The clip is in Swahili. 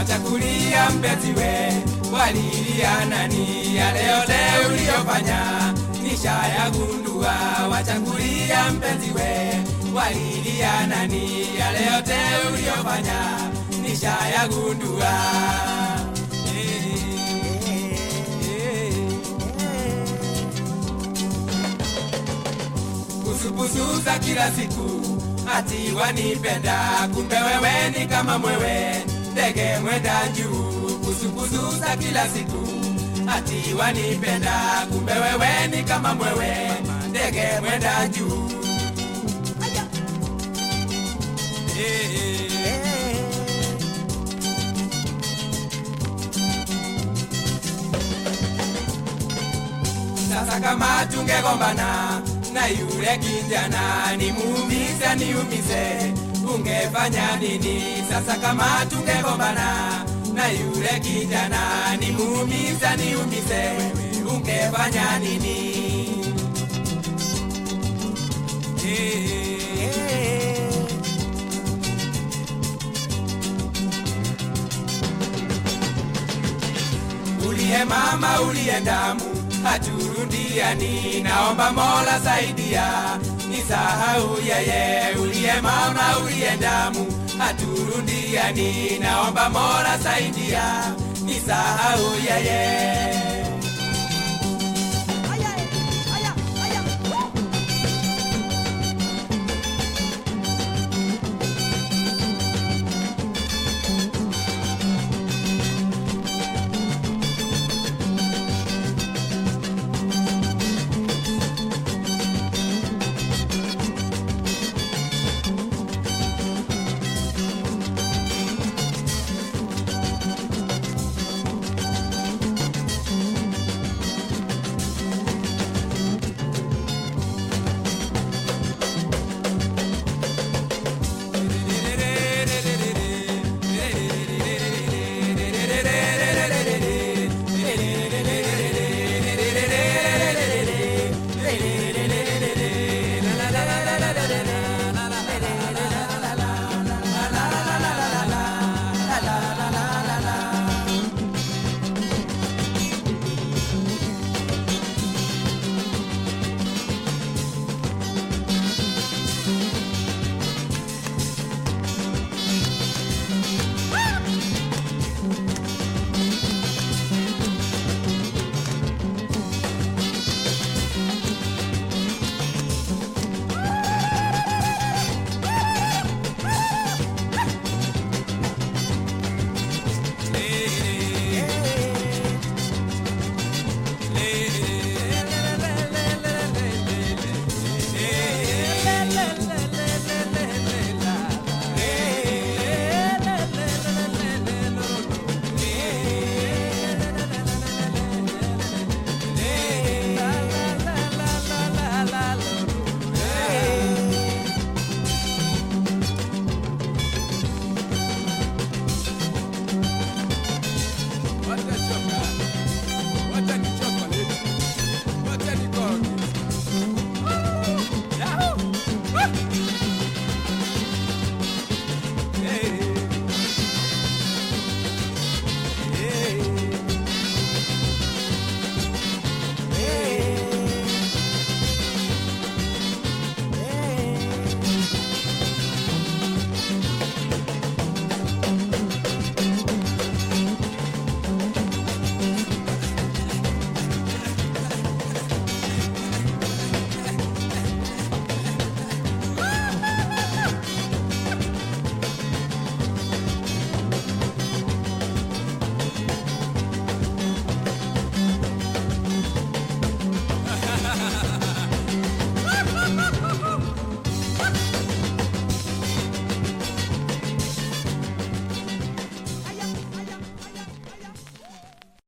wachakulia mpenziwe, walilia nani? Yale yote uliyofanya nishayagundua, wachakulia mpenzi we, walilia nani? Yale yote uliyofanya nishayagundua. Kusupusu za kila siku ati wanipenda, kumbe wewe ni kama mwewe, ndege mwenda juu. Kusupusu za kila siku ati wanipenda, kumbe wewe ni kama mwewe, ndege mwenda juu. Sasa kama tungegombana na yule kijana nimuumize niumize, ungefanya nini? Sasa kama tungegombana na yule kijana nimuumize niumize, ungefanya nini? Uliye mama uliye damu haturundiani, naomba Mola saidia nisahau yeye. Uliye mama uliye damu haturundiani, naomba Mola saidia nisahau yeye.